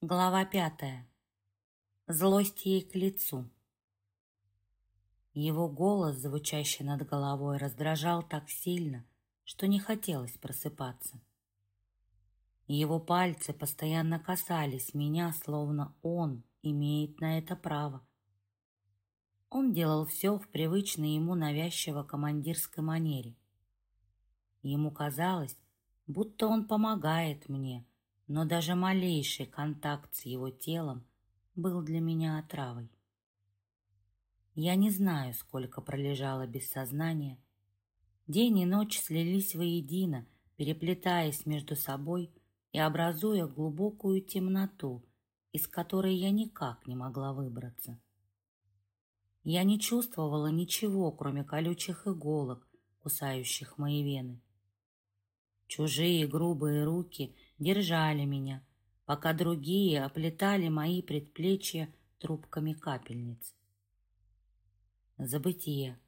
Глава пятая. Злость ей к лицу. Его голос, звучащий над головой, раздражал так сильно, что не хотелось просыпаться. Его пальцы постоянно касались меня, словно он имеет на это право. Он делал все в привычной ему навязчиво командирской манере. Ему казалось, будто он помогает мне, но даже малейший контакт с его телом был для меня отравой. Я не знаю, сколько пролежала без сознания. День и ночь слились воедино, переплетаясь между собой и образуя глубокую темноту, из которой я никак не могла выбраться. Я не чувствовала ничего, кроме колючих иголок, кусающих мои вены. Чужие грубые руки — держали меня, пока другие оплетали мои предплечья трубками капельниц. Забытие.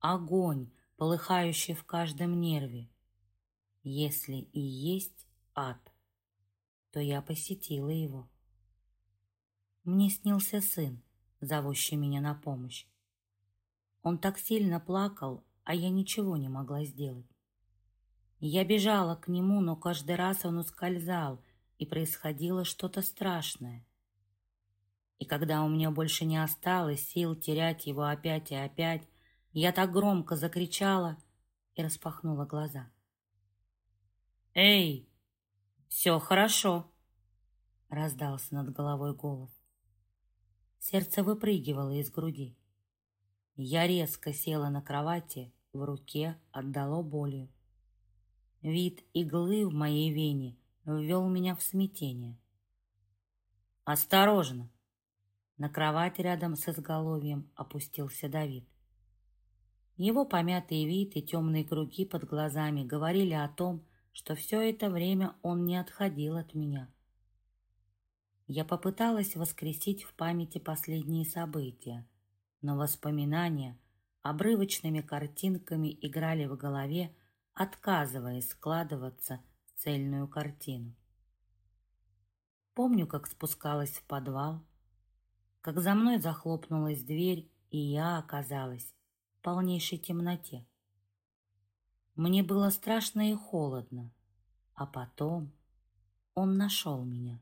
Огонь, полыхающий в каждом нерве. Если и есть ад, то я посетила его. Мне снился сын, зовущий меня на помощь. Он так сильно плакал, а я ничего не могла сделать. Я бежала к нему, но каждый раз он ускользал, и происходило что-то страшное. И когда у меня больше не осталось сил терять его опять и опять, я так громко закричала и распахнула глаза. «Эй, все хорошо!» — раздался над головой голос. Сердце выпрыгивало из груди. Я резко села на кровати, в руке отдало болью. Вид иглы в моей вене ввел меня в смятение. «Осторожно!» На кровать рядом с изголовьем опустился Давид. Его помятый вид и темные круги под глазами говорили о том, что все это время он не отходил от меня. Я попыталась воскресить в памяти последние события, но воспоминания обрывочными картинками играли в голове, отказываясь складываться в цельную картину. Помню, как спускалась в подвал, как за мной захлопнулась дверь, и я оказалась в полнейшей темноте. Мне было страшно и холодно, а потом он нашел меня.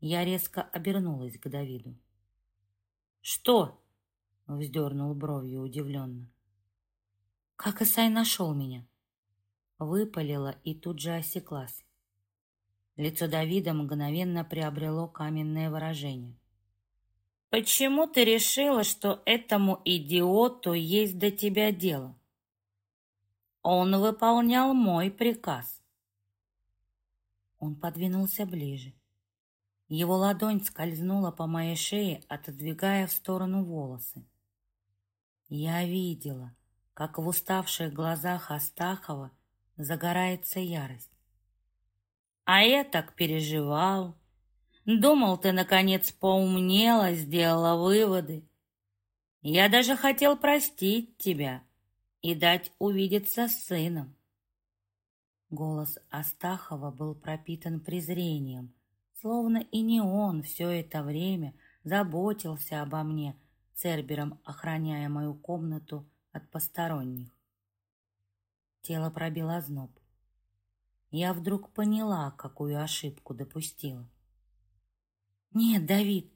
Я резко обернулась к Давиду. «Что?» — вздернул бровью удивленно. Как Исай нашел меня? Выпалила и тут же осеклась. Лицо Давида мгновенно приобрело каменное выражение. «Почему ты решила, что этому идиоту есть до тебя дело?» «Он выполнял мой приказ». Он подвинулся ближе. Его ладонь скользнула по моей шее, отодвигая в сторону волосы. Я видела, как в уставших глазах Астахова загорается ярость. А я так переживал. Думал, ты, наконец, поумнела, сделала выводы. Я даже хотел простить тебя и дать увидеться с сыном. Голос Астахова был пропитан презрением, словно и не он все это время заботился обо мне, Цербером охраняя мою комнату от посторонних. Тело пробило зноб. Я вдруг поняла, какую ошибку допустила. «Нет, Давид,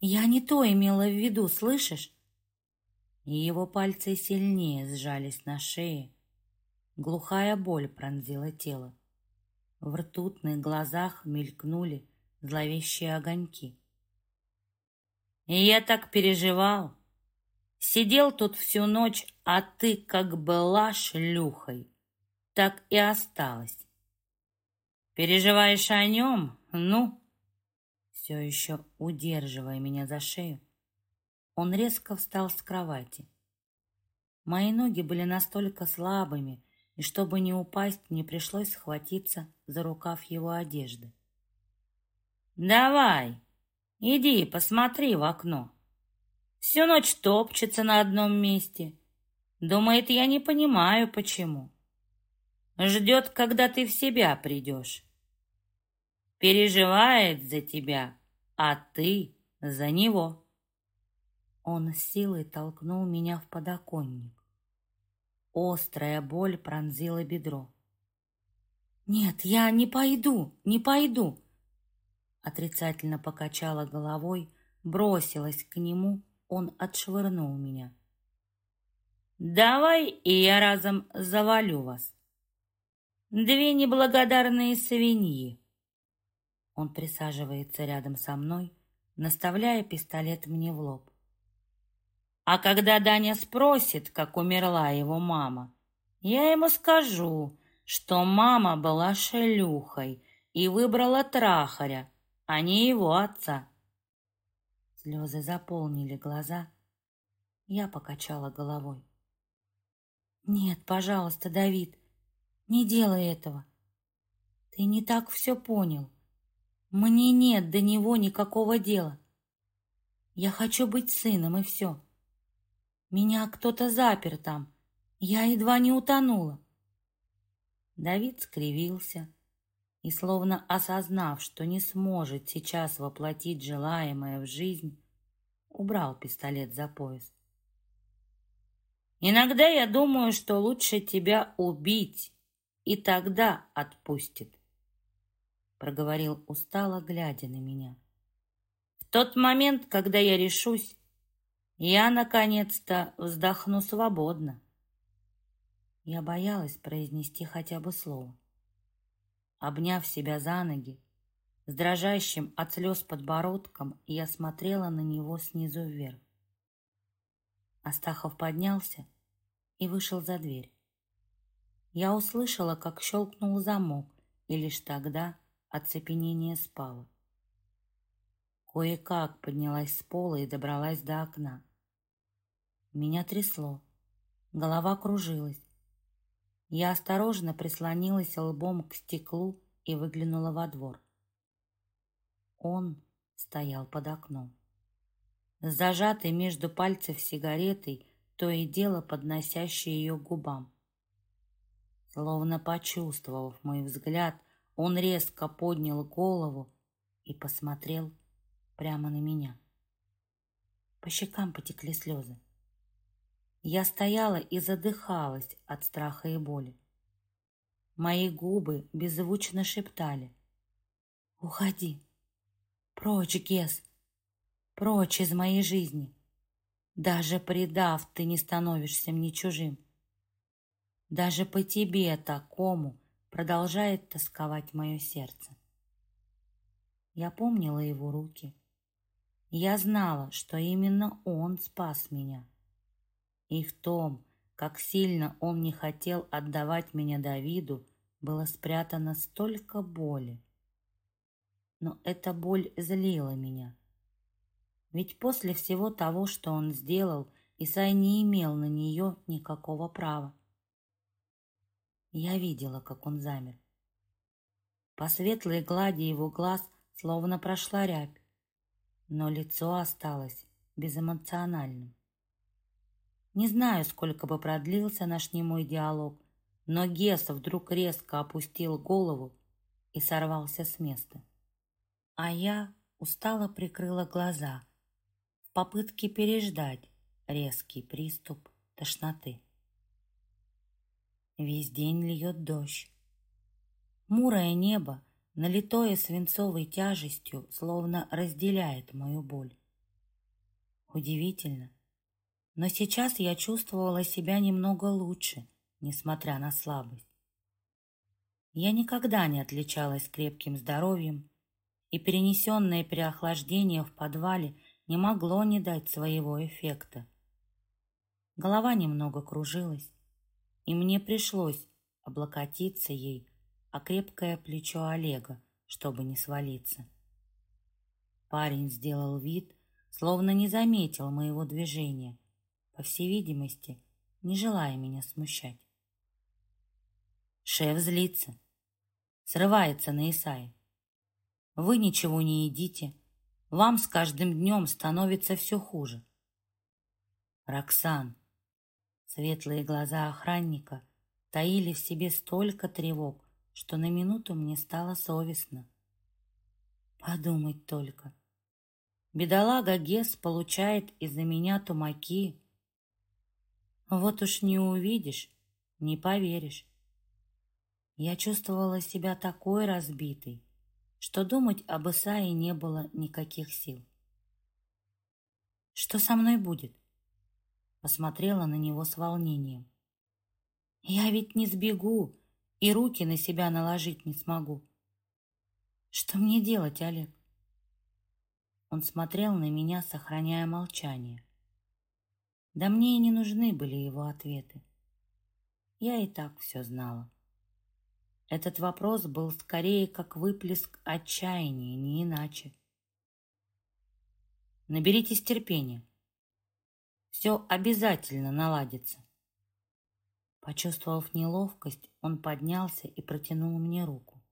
я не то имела в виду, слышишь?» Его пальцы сильнее сжались на шее. Глухая боль пронзила тело. В ртутных глазах мелькнули зловещие огоньки. И я так переживал, Сидел тут всю ночь, а ты как была шлюхой, так и осталась. Переживаешь о нем? Ну?» Все еще удерживая меня за шею, он резко встал с кровати. Мои ноги были настолько слабыми, и чтобы не упасть, мне пришлось схватиться за рукав его одежды. «Давай, иди посмотри в окно», Всю ночь топчется на одном месте. Думает, я не понимаю, почему. Ждет, когда ты в себя придешь. переживает за тебя, а ты за него. Он силой толкнул меня в подоконник. Острая боль пронзила бедро. «Нет, я не пойду, не пойду!» Отрицательно покачала головой, бросилась к нему, он отшвырнул меня. «Давай, и я разом завалю вас. Две неблагодарные свиньи!» Он присаживается рядом со мной, наставляя пистолет мне в лоб. А когда Даня спросит, как умерла его мама, я ему скажу, что мама была шелюхой и выбрала трахаря, а не его отца. Слезы заполнили глаза. Я покачала головой. «Нет, пожалуйста, Давид, не делай этого. Ты не так все понял. Мне нет до него никакого дела. Я хочу быть сыном, и все. Меня кто-то запер там. Я едва не утонула. Давид скривился и, словно осознав, что не сможет сейчас воплотить желаемое в жизнь, убрал пистолет за пояс. «Иногда я думаю, что лучше тебя убить, и тогда отпустит», проговорил устало, глядя на меня. «В тот момент, когда я решусь, я, наконец-то, вздохну свободно». Я боялась произнести хотя бы слово. Обняв себя за ноги, с дрожащим от слез подбородком, я смотрела на него снизу вверх. Астахов поднялся и вышел за дверь. Я услышала, как щелкнул замок, и лишь тогда оцепенение спало. Кое-как поднялась с пола и добралась до окна. Меня трясло, голова кружилась. Я осторожно прислонилась лбом к стеклу и выглянула во двор. Он стоял под окном. Зажатый между пальцев сигаретой, то и дело подносящий ее губам. Словно почувствовав мой взгляд, он резко поднял голову и посмотрел прямо на меня. По щекам потекли слезы. Я стояла и задыхалась от страха и боли. Мои губы беззвучно шептали. «Уходи! Прочь, Гес! Прочь из моей жизни! Даже предав, ты не становишься мне чужим. Даже по тебе такому продолжает тосковать мое сердце». Я помнила его руки. Я знала, что именно он спас меня. И в том, как сильно он не хотел отдавать меня Давиду, было спрятано столько боли. Но эта боль злила меня. Ведь после всего того, что он сделал, Исай не имел на нее никакого права. Я видела, как он замер. По светлой глади его глаз словно прошла рябь, но лицо осталось безэмоциональным. Не знаю, сколько бы продлился наш немой диалог, но Гес вдруг резко опустил голову и сорвался с места. А я устало прикрыла глаза в попытке переждать резкий приступ тошноты. Весь день льет дождь. Мурое небо, налитое свинцовой тяжестью, словно разделяет мою боль. Удивительно, но сейчас я чувствовала себя немного лучше, несмотря на слабость. Я никогда не отличалась крепким здоровьем, и перенесенное переохлаждение в подвале не могло не дать своего эффекта. Голова немного кружилась, и мне пришлось облокотиться ей о крепкое плечо Олега, чтобы не свалиться. Парень сделал вид, словно не заметил моего движения, по всей видимости, не желая меня смущать. Шеф злится, срывается на Исаи. Вы ничего не едите, вам с каждым днем становится все хуже. Роксан, светлые глаза охранника таили в себе столько тревог, что на минуту мне стало совестно. Подумать только. Бедолага Гес получает из-за меня тумаки. Вот уж не увидишь, не поверишь. Я чувствовала себя такой разбитой, что думать об Исаии не было никаких сил. «Что со мной будет?» Посмотрела на него с волнением. «Я ведь не сбегу и руки на себя наложить не смогу. Что мне делать, Олег?» Он смотрел на меня, сохраняя молчание. Да мне и не нужны были его ответы. Я и так все знала. Этот вопрос был скорее как выплеск отчаяния, не иначе. Наберитесь терпения. Все обязательно наладится. Почувствовав неловкость, он поднялся и протянул мне руку.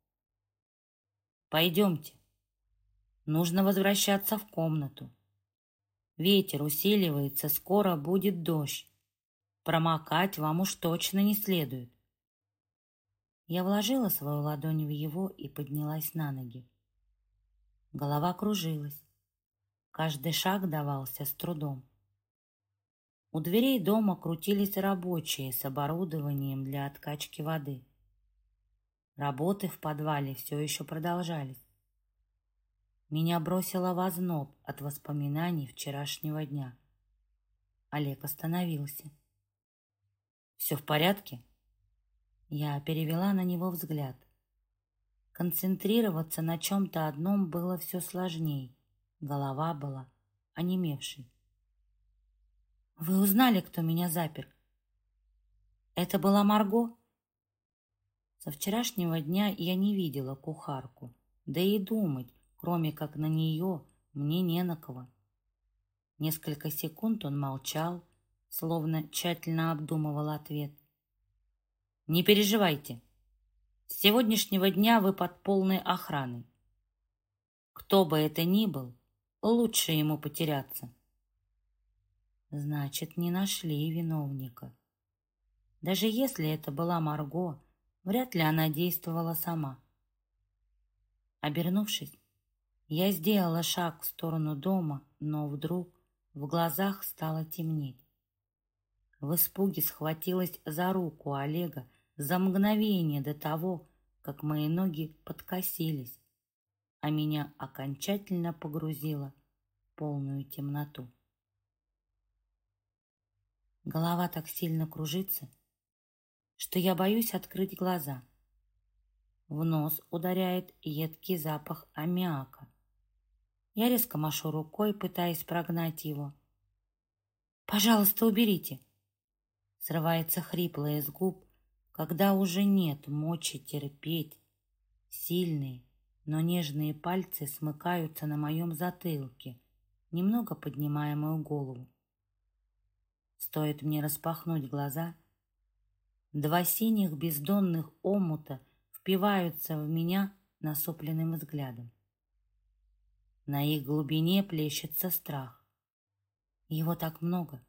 Пойдемте. Нужно возвращаться в комнату. Ветер усиливается, скоро будет дождь. Промокать вам уж точно не следует. Я вложила свою ладонь в его и поднялась на ноги. Голова кружилась. Каждый шаг давался с трудом. У дверей дома крутились рабочие с оборудованием для откачки воды. Работы в подвале все еще продолжались. Меня бросило в озноб от воспоминаний вчерашнего дня. Олег остановился. «Все в порядке?» Я перевела на него взгляд. Концентрироваться на чем-то одном было все сложней. Голова была онемевшей. «Вы узнали, кто меня запер?» «Это была Марго?» Со вчерашнего дня я не видела кухарку. Да и думать, кроме как на нее, мне не на кого. Несколько секунд он молчал, словно тщательно обдумывал ответ. Не переживайте. С сегодняшнего дня вы под полной охраной. Кто бы это ни был, лучше ему потеряться. Значит, не нашли виновника. Даже если это была Марго, вряд ли она действовала сама. Обернувшись, я сделала шаг в сторону дома, но вдруг в глазах стало темнеть. В испуге схватилась за руку Олега, за мгновение до того, как мои ноги подкосились, а меня окончательно погрузило в полную темноту. Голова так сильно кружится, что я боюсь открыть глаза. В нос ударяет едкий запах аммиака. Я резко машу рукой, пытаясь прогнать его. «Пожалуйста, уберите!» Срывается хриплое с губ, когда уже нет мочи терпеть. Сильные, но нежные пальцы смыкаются на моем затылке, немного поднимая мою голову. Стоит мне распахнуть глаза, два синих бездонных омута впиваются в меня насупленным взглядом. На их глубине плещется страх. Его так много,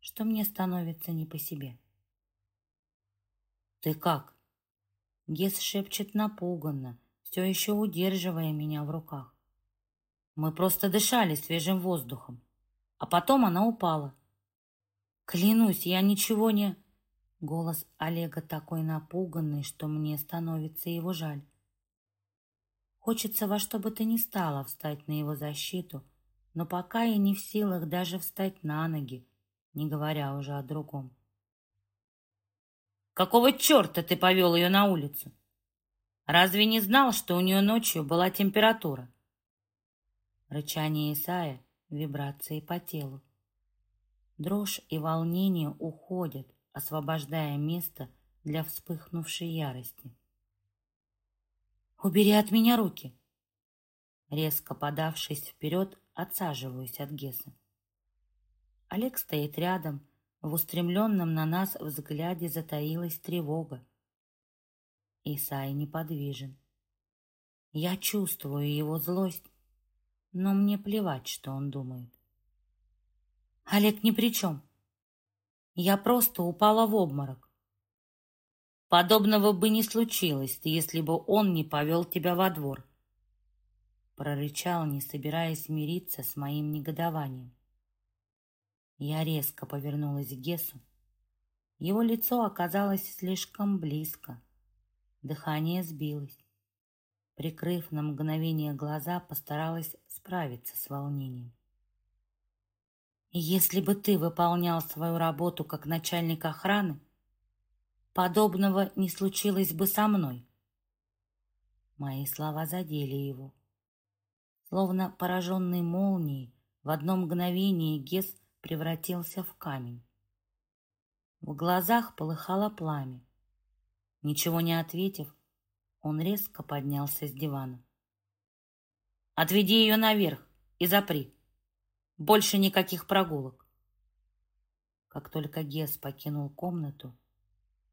что мне становится не по себе. «Ты как?» Гес шепчет напуганно, все еще удерживая меня в руках. Мы просто дышали свежим воздухом, а потом она упала. Клянусь, я ничего не... Голос Олега такой напуганный, что мне становится его жаль. Хочется во что бы то ни стало встать на его защиту, но пока я не в силах даже встать на ноги, не говоря уже о другом. Какого черта ты повел ее на улицу? Разве не знал, что у нее ночью была температура? Рычание Исая, вибрации по телу. Дрожь и волнение уходят, освобождая место для вспыхнувшей ярости. «Убери от меня руки!» Резко подавшись вперед, отсаживаюсь от Геса. Олег стоит рядом, в устремленном на нас взгляде затаилась тревога. Исай неподвижен. Я чувствую его злость, но мне плевать, что он думает. Олег ни при чем. Я просто упала в обморок. Подобного бы не случилось, если бы он не повел тебя во двор. прорычал, не собираясь мириться с моим негодованием. Я резко повернулась к Гесу. Его лицо оказалось слишком близко. Дыхание сбилось. Прикрыв на мгновение глаза, постаралась справиться с волнением. «Если бы ты выполнял свою работу как начальник охраны, подобного не случилось бы со мной». Мои слова задели его. Словно пораженный молнией, в одно мгновение Гес превратился в камень. В глазах полыхало пламя. Ничего не ответив, он резко поднялся с дивана. «Отведи ее наверх и запри. Больше никаких прогулок». Как только Гес покинул комнату,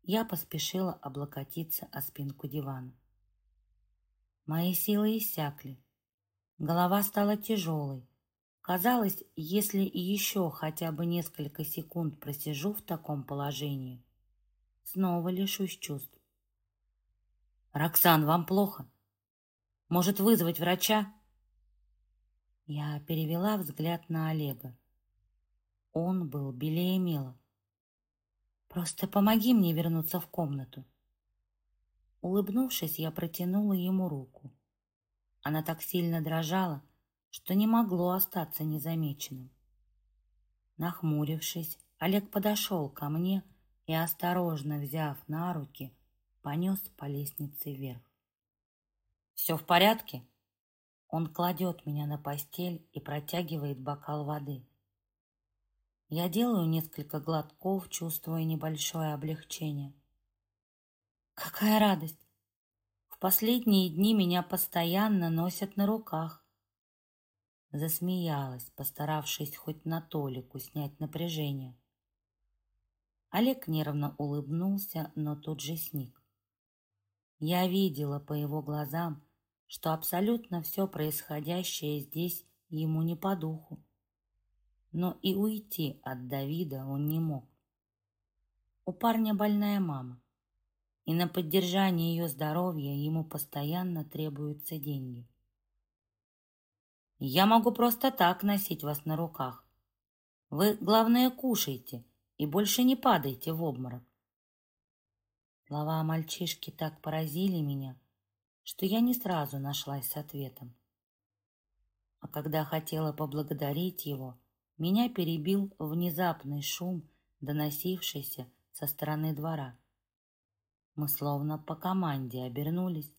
я поспешила облокотиться о спинку дивана. Мои силы иссякли. Голова стала тяжелой. Казалось, если еще хотя бы несколько секунд просижу в таком положении, снова лишусь чувств. «Роксан, вам плохо? Может, вызвать врача?» Я перевела взгляд на Олега. Он был белее мела. «Просто помоги мне вернуться в комнату». Улыбнувшись, я протянула ему руку. Она так сильно дрожала, что не могло остаться незамеченным. Нахмурившись, Олег подошел ко мне и, осторожно взяв на руки, понес по лестнице вверх. «Все в порядке?» Он кладет меня на постель и протягивает бокал воды. Я делаю несколько глотков, чувствуя небольшое облегчение. Какая радость! В последние дни меня постоянно носят на руках. Засмеялась, постаравшись хоть на толику снять напряжение. Олег нервно улыбнулся, но тут же сник. Я видела по его глазам, что абсолютно все происходящее здесь ему не по духу. Но и уйти от Давида он не мог. У парня больная мама, и на поддержание ее здоровья ему постоянно требуются деньги. Я могу просто так носить вас на руках. Вы, главное, кушайте и больше не падайте в обморок. Слова мальчишки так поразили меня, что я не сразу нашлась с ответом. А когда хотела поблагодарить его, меня перебил внезапный шум, доносившийся со стороны двора. Мы словно по команде обернулись.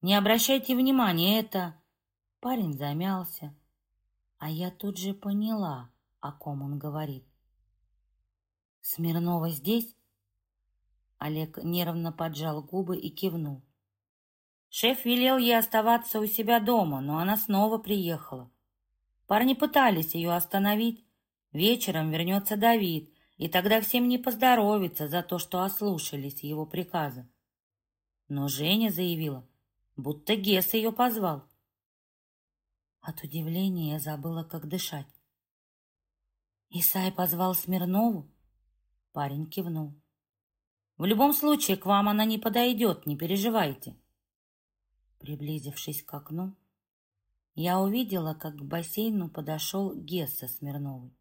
«Не обращайте внимания, это...» Парень замялся, а я тут же поняла, о ком он говорит. «Смирнова здесь?» Олег нервно поджал губы и кивнул. Шеф велел ей оставаться у себя дома, но она снова приехала. Парни пытались ее остановить. Вечером вернется Давид, и тогда всем не поздоровится за то, что ослушались его приказа. Но Женя заявила, будто Гес ее позвал. От удивления я забыла, как дышать. Исай позвал Смирнову? Парень кивнул. В любом случае, к вам она не подойдет, не переживайте. Приблизившись к окну, я увидела, как к бассейну подошел Гесса Смирновой.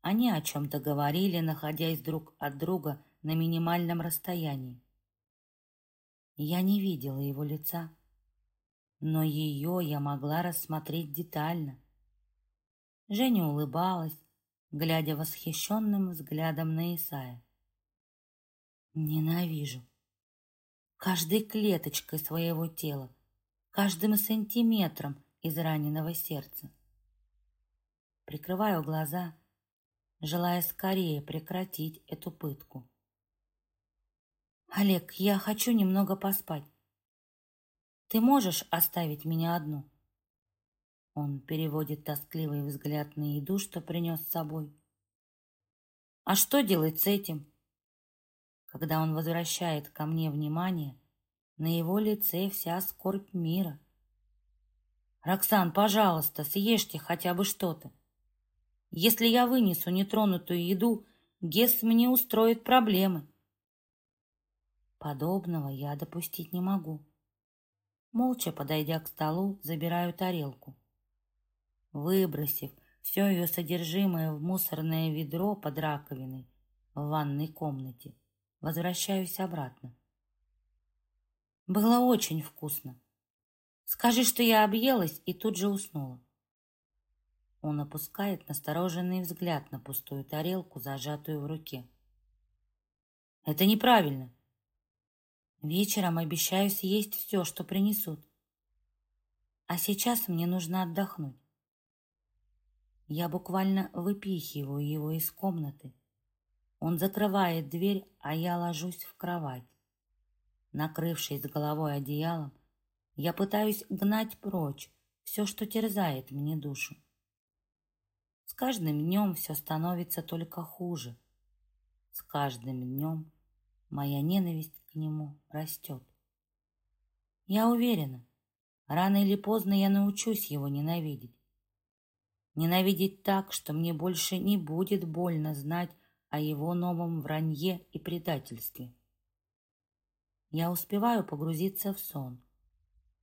Они о чем-то говорили, находясь друг от друга на минимальном расстоянии. Я не видела его лица, но ее я могла рассмотреть детально. Женя улыбалась, глядя восхищенным взглядом на Исая. Ненавижу. Каждой клеточкой своего тела, каждым сантиметром из раненого сердца. Прикрываю глаза, желая скорее прекратить эту пытку. Олег, я хочу немного поспать. Ты можешь оставить меня одну? Он переводит тоскливый взгляд на еду, что принес с собой. А что делать с этим? Когда он возвращает ко мне внимание, на его лице вся скорбь мира. «Роксан, пожалуйста, съешьте хотя бы что-то. Если я вынесу нетронутую еду, Гес мне устроит проблемы». Подобного я допустить не могу. Молча подойдя к столу, забираю тарелку. Выбросив все ее содержимое в мусорное ведро под раковиной в ванной комнате, возвращаюсь обратно. Было очень вкусно. Скажи, что я объелась и тут же уснула. Он опускает настороженный взгляд на пустую тарелку, зажатую в руке. Это неправильно. Вечером обещаю съесть все, что принесут. А сейчас мне нужно отдохнуть. Я буквально выпихиваю его из комнаты. Он закрывает дверь, а я ложусь в кровать. Накрывшись головой одеялом, я пытаюсь гнать прочь все, что терзает мне душу. С каждым днем все становится только хуже. С каждым днем моя ненависть к нему растет. Я уверена, рано или поздно я научусь его ненавидеть. Ненавидеть так, что мне больше не будет больно знать о его новом вранье и предательстве. Я успеваю погрузиться в сон,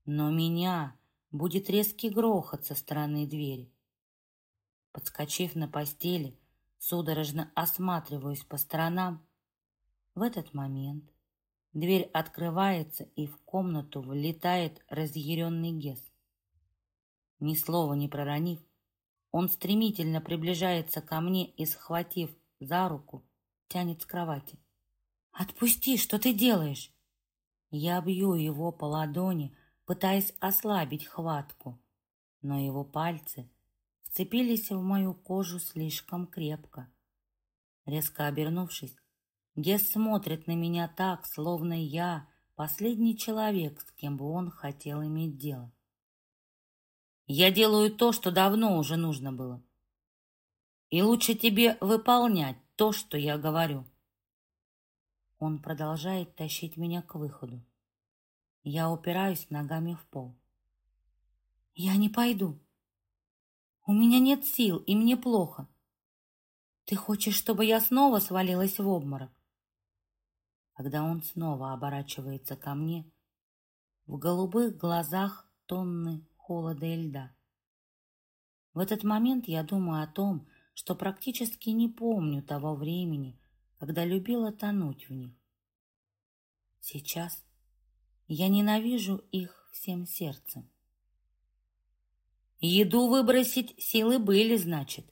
но меня будет резкий грохот со стороны двери. Подскочив на постели, судорожно осматриваюсь по сторонам. В этот момент дверь открывается, и в комнату влетает разъяренный Гес. Ни слова не проронив, он стремительно приближается ко мне и, схватив за руку, тянет с кровати. «Отпусти, что ты делаешь?» Я бью его по ладони, пытаясь ослабить хватку, но его пальцы вцепились в мою кожу слишком крепко. Резко обернувшись, Гес смотрит на меня так, словно я последний человек, с кем бы он хотел иметь дело. Я делаю то, что давно уже нужно было. И лучше тебе выполнять то, что я говорю. Он продолжает тащить меня к выходу. Я упираюсь ногами в пол. Я не пойду. У меня нет сил, и мне плохо. Ты хочешь, чтобы я снова свалилась в обморок? Когда он снова оборачивается ко мне, в голубых глазах тонны холода и льда. В этот момент я думаю о том, что практически не помню того времени, когда любила тонуть в них. Сейчас я ненавижу их всем сердцем. Еду выбросить силы были, значит.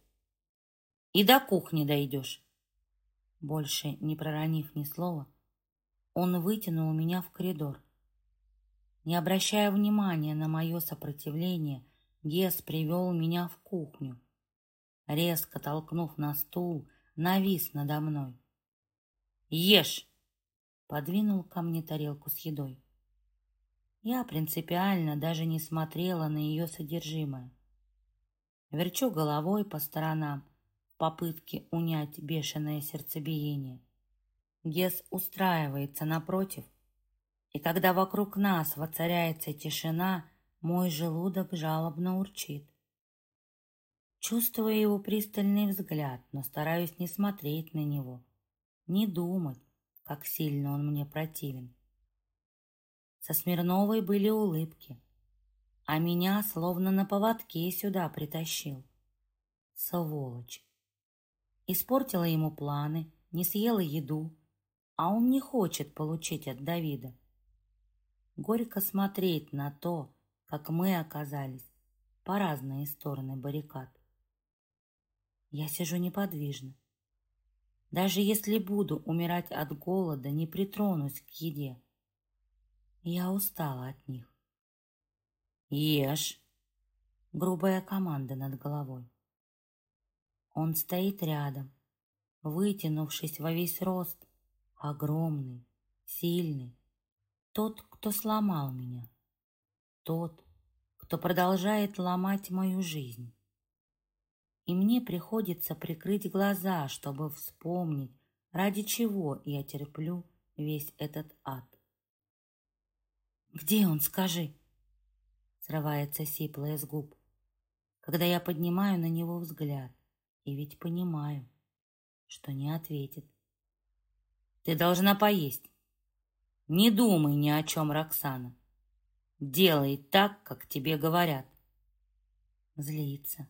И до кухни дойдешь. Больше не проронив ни слова, он вытянул меня в коридор. Не обращая внимания на мое сопротивление, Гес привел меня в кухню. Резко толкнув на стул, навис надо мной. «Ешь!» — подвинул ко мне тарелку с едой. Я принципиально даже не смотрела на ее содержимое. Верчу головой по сторонам в попытке унять бешеное сердцебиение. Гес устраивается напротив, и когда вокруг нас воцаряется тишина, мой желудок жалобно урчит. Чувствую его пристальный взгляд, но стараюсь не смотреть на него, не думать, как сильно он мне противен. Со Смирновой были улыбки, а меня словно на поводке сюда притащил. Сволочь. Испортила ему планы, не съела еду, а он не хочет получить от Давида. Горько смотреть на то, как мы оказались по разные стороны баррикад. Я сижу неподвижно. Даже если буду умирать от голода, не притронусь к еде. Я устала от них. «Ешь!» Грубая команда над головой. Он стоит рядом, вытянувшись во весь рост, огромный, сильный. Тот, кто сломал меня. Тот, кто продолжает ломать мою жизнь. И мне приходится прикрыть глаза, чтобы вспомнить, ради чего я терплю весь этот ад. «Где он, скажи?» Срывается сиплое с губ, когда я поднимаю на него взгляд, и ведь понимаю, что не ответит. «Ты должна поесть. Не думай ни о чем, Роксана. Делай так, как тебе говорят. Злится.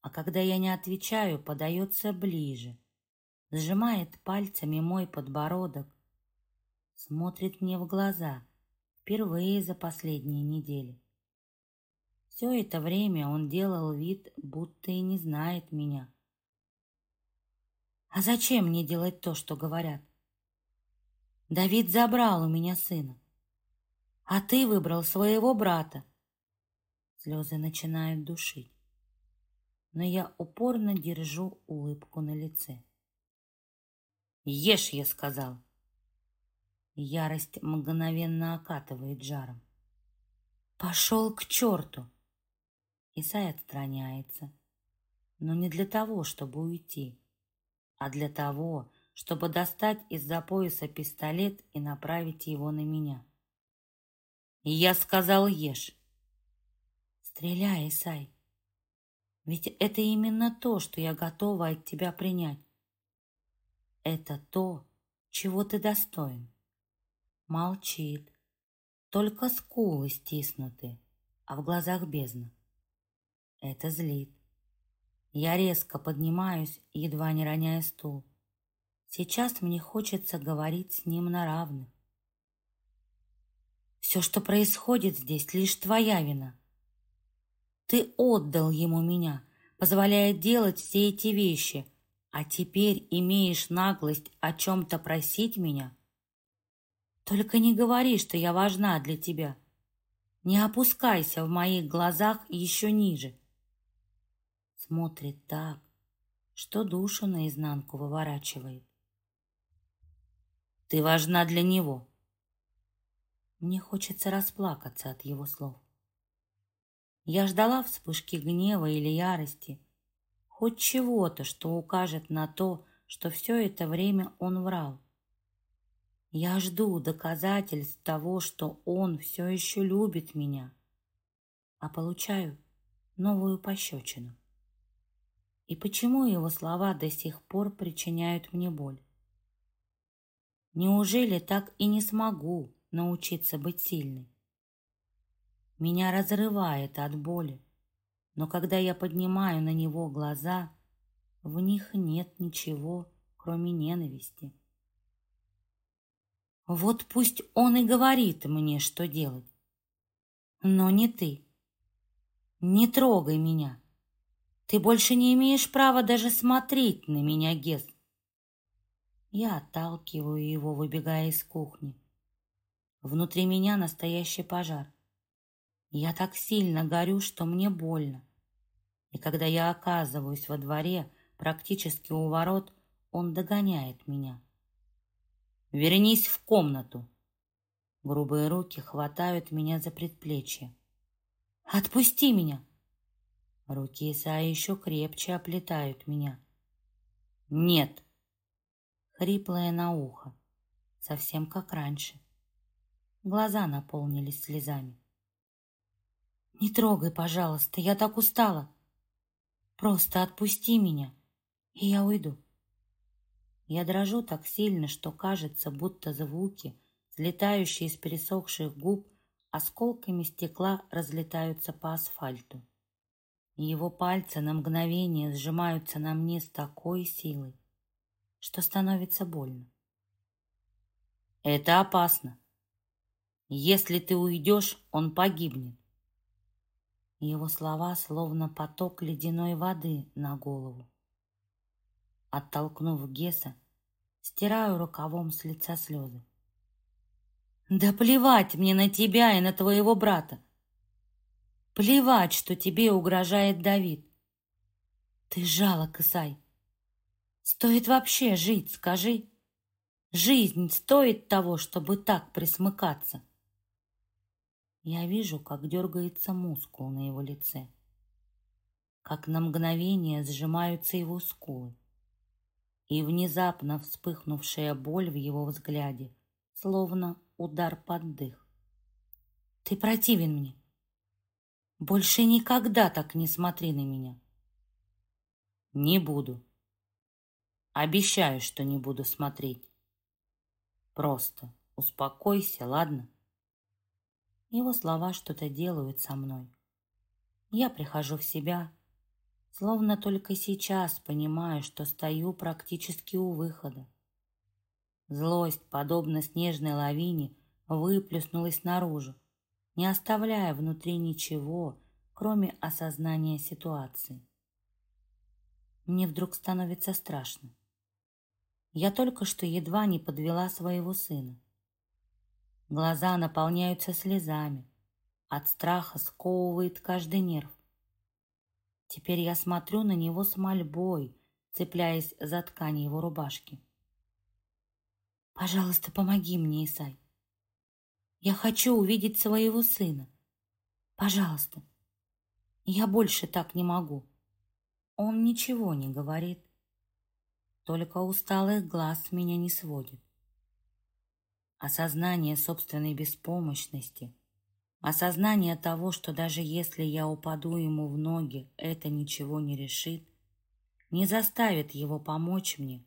А когда я не отвечаю, подается ближе. Сжимает пальцами мой подбородок. Смотрит мне в глаза. Впервые за последние недели. Все это время он делал вид, будто и не знает меня. А зачем мне делать то, что говорят? Давид забрал у меня сына. А ты выбрал своего брата. Слезы начинают душить. Но я упорно держу улыбку на лице. Ешь, я сказал. Ярость мгновенно окатывает жаром. Пошел к черту! Исай отстраняется, но не для того, чтобы уйти, а для того, чтобы достать из-за пояса пистолет и направить его на меня. Я сказал, ешь. Стреляй, Исай. Ведь это именно то, что я готова от тебя принять. Это то, чего ты достоин. Молчит, только скулы стиснуты, а в глазах бездна. Это злит. Я резко поднимаюсь, едва не роняя стул. Сейчас мне хочется говорить с ним на равных. Все, что происходит здесь, лишь твоя вина. Ты отдал ему меня, позволяя делать все эти вещи, а теперь имеешь наглость о чем-то просить меня? Только не говори, что я важна для тебя. Не опускайся в моих глазах еще ниже. Смотрит так, что душу наизнанку выворачивает. Ты важна для него. Мне хочется расплакаться от его слов. Я ждала вспышки гнева или ярости, хоть чего-то, что укажет на то, что все это время он врал. Я жду доказательств того, что он все еще любит меня, а получаю новую пощечину. И почему его слова до сих пор причиняют мне боль? Неужели так и не смогу научиться быть сильной? Меня разрывает от боли, но когда я поднимаю на него глаза, в них нет ничего, кроме ненависти. Вот пусть он и говорит мне, что делать. Но не ты. Не трогай меня. Ты больше не имеешь права даже смотреть на меня, Гес. Я отталкиваю его, выбегая из кухни. Внутри меня настоящий пожар. Я так сильно горю, что мне больно. И когда я оказываюсь во дворе, практически у ворот, он догоняет меня. «Вернись в комнату!» Грубые руки хватают меня за предплечье. «Отпусти меня!» Руки Исаи еще крепче оплетают меня. «Нет!» Хриплое на ухо, совсем как раньше. Глаза наполнились слезами. «Не трогай, пожалуйста, я так устала. Просто отпусти меня, и я уйду». Я дрожу так сильно, что кажется, будто звуки, слетающие из пересохших губ, осколками стекла разлетаются по асфальту. Его пальцы на мгновение сжимаются на мне с такой силой, что становится больно. Это опасно. Если ты уйдешь, он погибнет. Его слова словно поток ледяной воды на голову. Оттолкнув Геса, стираю рукавом с лица слезы. Да плевать мне на тебя и на твоего брата. Плевать, что тебе угрожает Давид. Ты жалок, Исай. Стоит вообще жить, скажи? Жизнь стоит того, чтобы так присмыкаться. Я вижу, как дергается мускул на его лице, как на мгновение сжимаются его скулы, и внезапно вспыхнувшая боль в его взгляде, словно удар под дых. Ты противен мне. Больше никогда так не смотри на меня. Не буду. Обещаю, что не буду смотреть. Просто успокойся, ладно? Его слова что-то делают со мной. Я прихожу в себя, словно только сейчас понимаю, что стою практически у выхода. Злость, подобно снежной лавине, выплеснулась наружу, не оставляя внутри ничего, кроме осознания ситуации. Мне вдруг становится страшно. Я только что едва не подвела своего сына. Глаза наполняются слезами. От страха сковывает каждый нерв. Теперь я смотрю на него с мольбой, цепляясь за ткань его рубашки. «Пожалуйста, помоги мне, Исай. Я хочу увидеть своего сына. Пожалуйста. Я больше так не могу». Он ничего не говорит, только усталых глаз меня не сводит. Осознание собственной беспомощности, осознание того, что даже если я упаду ему в ноги, это ничего не решит, не заставит его помочь мне,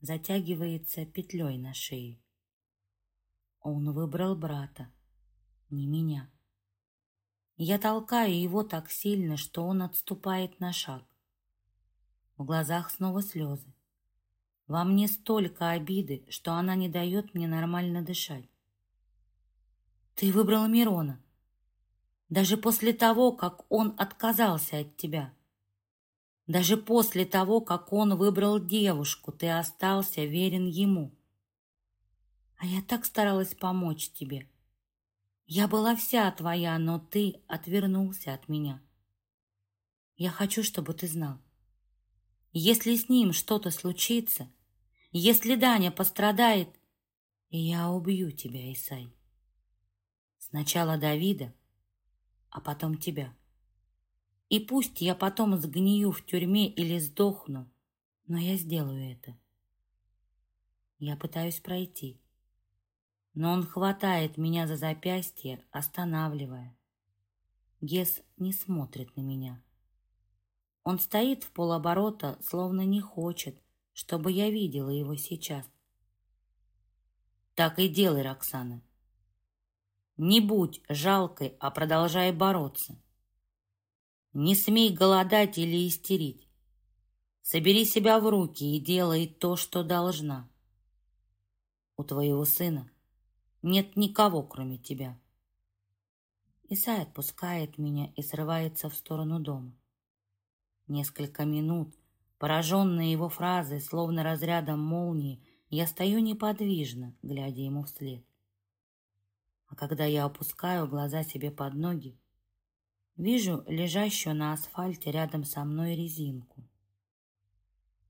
затягивается петлей на шее. Он выбрал брата, не меня. Я толкаю его так сильно, что он отступает на шаг. В глазах снова слезы. Во мне столько обиды, что она не дает мне нормально дышать. Ты выбрал Мирона. Даже после того, как он отказался от тебя. Даже после того, как он выбрал девушку, ты остался верен ему. А я так старалась помочь тебе. Я была вся твоя, но ты отвернулся от меня. Я хочу, чтобы ты знал. Если с ним что-то случится, если Даня пострадает, я убью тебя, Исай. Сначала Давида, а потом тебя. И пусть я потом сгнию в тюрьме или сдохну, но я сделаю это. Я пытаюсь пройти, но он хватает меня за запястье, останавливая. Гес не смотрит на меня. Он стоит в полоборота, словно не хочет, чтобы я видела его сейчас. Так и делай, Роксана. Не будь жалкой, а продолжай бороться. Не смей голодать или истерить. Собери себя в руки и делай то, что должна. У твоего сына нет никого, кроме тебя. Исай отпускает меня и срывается в сторону дома. Несколько минут, пораженная его фразой, словно разрядом молнии, я стою неподвижно, глядя ему вслед. А когда я опускаю глаза себе под ноги, вижу лежащую на асфальте рядом со мной резинку.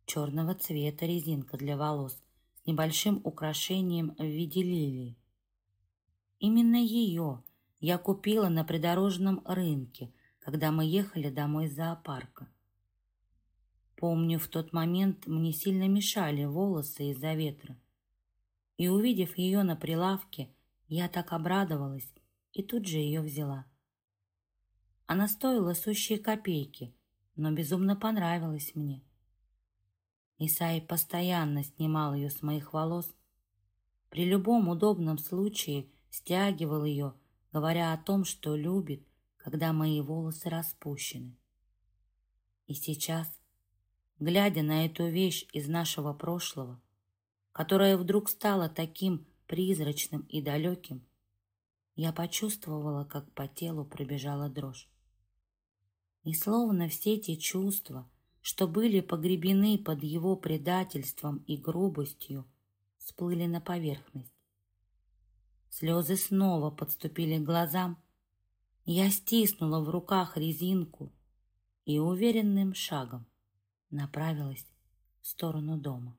Черного цвета резинка для волос с небольшим украшением в виде лилии. Именно ее я купила на придорожном рынке, когда мы ехали домой из зоопарка. Помню, в тот момент мне сильно мешали волосы из-за ветра. И увидев ее на прилавке, я так обрадовалась и тут же ее взяла. Она стоила сущие копейки, но безумно понравилась мне. Исай постоянно снимал ее с моих волос. При любом удобном случае стягивал ее, говоря о том, что любит, когда мои волосы распущены. И сейчас глядя на эту вещь из нашего прошлого, которая вдруг стала таким призрачным и далеким, я почувствовала, как по телу пробежала дрожь. И словно все те чувства, что были погребены под его предательством и грубостью, всплыли на поверхность. Слезы снова подступили к глазам. Я стиснула в руках резинку и уверенным шагом направилась в сторону дома.